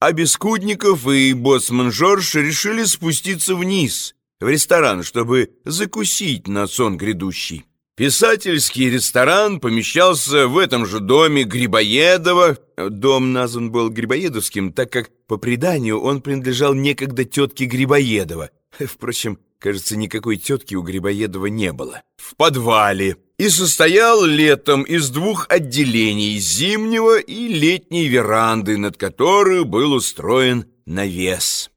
А Бескудников и боссман Жорж решили спуститься вниз, в ресторан, чтобы закусить на сон грядущий. Писательский ресторан помещался в этом же доме Грибоедова. Дом назван был Грибоедовским, так как, по преданию, он принадлежал некогда тетке Грибоедова. Впрочем, кажется, никакой тетки у Грибоедова не было. В подвале. И состоял летом из двух отделений зимнего и летней веранды, над которой был устроен навес.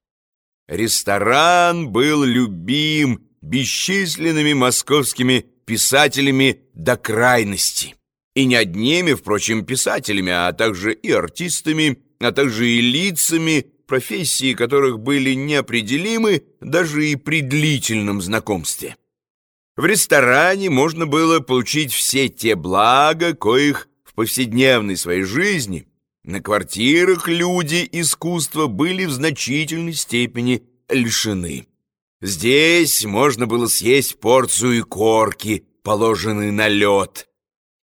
Ресторан был любим бесчисленными московскими писателями до крайности. И не одними, впрочем, писателями, а также и артистами, а также и лицами, профессии которых были неопределимы даже и при длительном знакомстве. В ресторане можно было получить все те блага, коих в повседневной своей жизни на квартирах люди искусства были в значительной степени лишены. Здесь можно было съесть порцию корки, положенной на лед,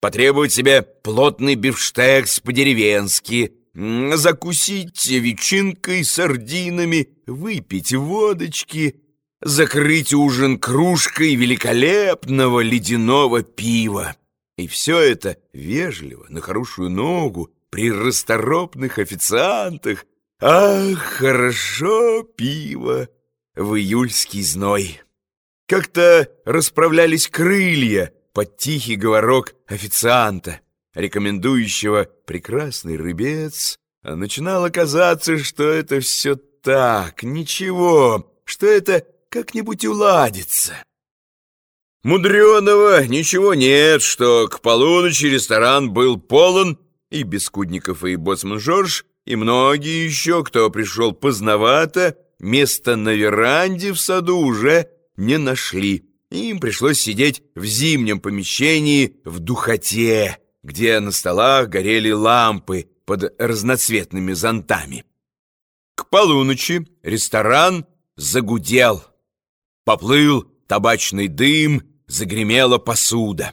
потребовать себе плотный бифштекс по-деревенски, закусить ветчинкой, сардинами, выпить водочки, закрыть ужин кружкой великолепного ледяного пива. И все это вежливо, на хорошую ногу, при расторопных официантах. Ах, хорошо пиво! в июльский зной. Как-то расправлялись крылья под тихий говорок официанта, рекомендующего прекрасный рыбец, а начинало казаться, что это все так, ничего, что это как-нибудь уладится. Мудреного ничего нет, что к полуночи ресторан был полон, и Бескудников, и Боцман Жорж, и многие еще, кто пришел поздновато, места на веранде в саду уже не нашли. Им пришлось сидеть в зимнем помещении в духоте, где на столах горели лампы под разноцветными зонтами. К полуночи ресторан загудел. Поплыл табачный дым, загремела посуда.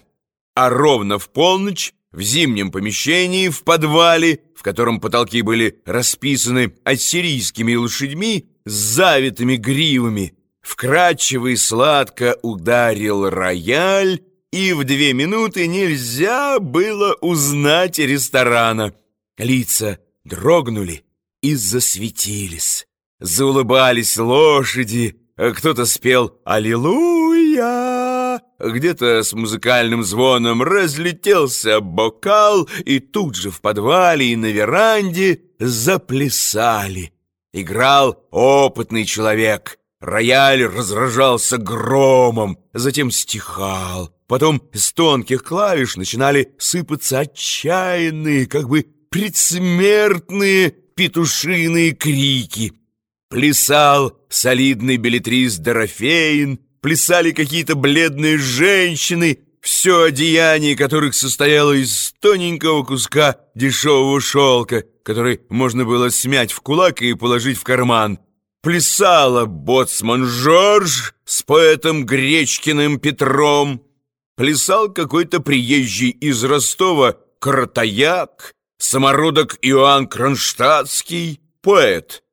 А ровно в полночь в зимнем помещении в подвале, в котором потолки были расписаны ассирийскими лошадьми, с завитыми гривами, вкрадчиво и сладко ударил рояль, и в две минуты нельзя было узнать ресторана. Лица дрогнули и засветились. Заулыбались лошади, кто-то спел «Аллилуйя!» Где-то с музыкальным звоном разлетелся бокал, и тут же в подвале и на веранде заплясали. Играл опытный человек. Рояль разражался громом, затем стихал. Потом с тонких клавиш начинали сыпаться отчаянные, как бы предсмертные петушиные крики. Плясал солидный билетрист Дорофеин, плясали какие-то бледные женщины, все одеяние которых состояло из тоненького куска дешевого шелка, который можно было смять в кулак и положить в карман. Плясала боцман Жорж с поэтом Гречкиным Петром. Плясал какой-то приезжий из Ростова Кротояк, самородок Иоанн Кронштадтский, поэт.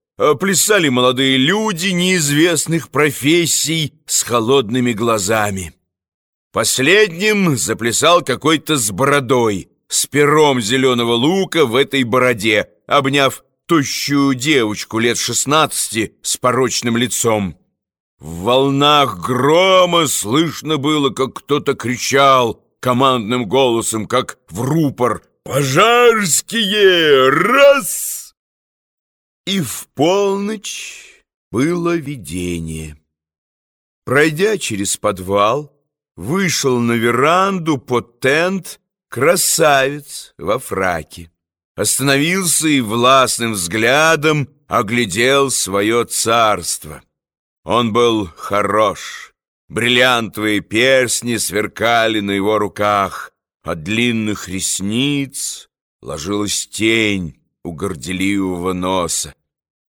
Плясали молодые люди неизвестных профессий с холодными глазами. Последним заплясал какой-то с бородой, с пером зеленого лука в этой бороде, обняв тощую девочку лет шестнадцати с порочным лицом. В волнах грома слышно было, как кто-то кричал командным голосом, как в рупор «Пожарские! Раз!» И в полночь было видение. Пройдя через подвал, вышел на веранду под тент красавец во фраке. Остановился и властным взглядом оглядел свое царство. Он был хорош. Бриллиантовые перстни сверкали на его руках. От длинных ресниц ложилась тень у горделивого носа.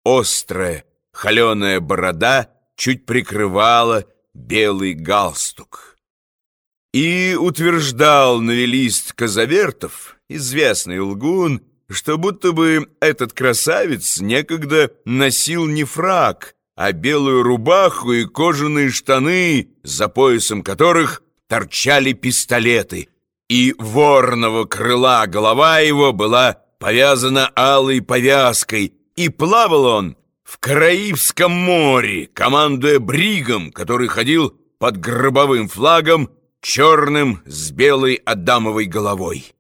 Острая, холеная борода чуть прикрывала белый галстук. И утверждал новелист Казавертов, известный лгун, что будто бы этот красавец некогда носил не фрак, а белую рубаху и кожаные штаны, за поясом которых торчали пистолеты, и ворного крыла голова его была повязана алой повязкой, и плавал он в Караибском море, командуя бригом, который ходил под гробовым флагом, черным с белой адамовой головой.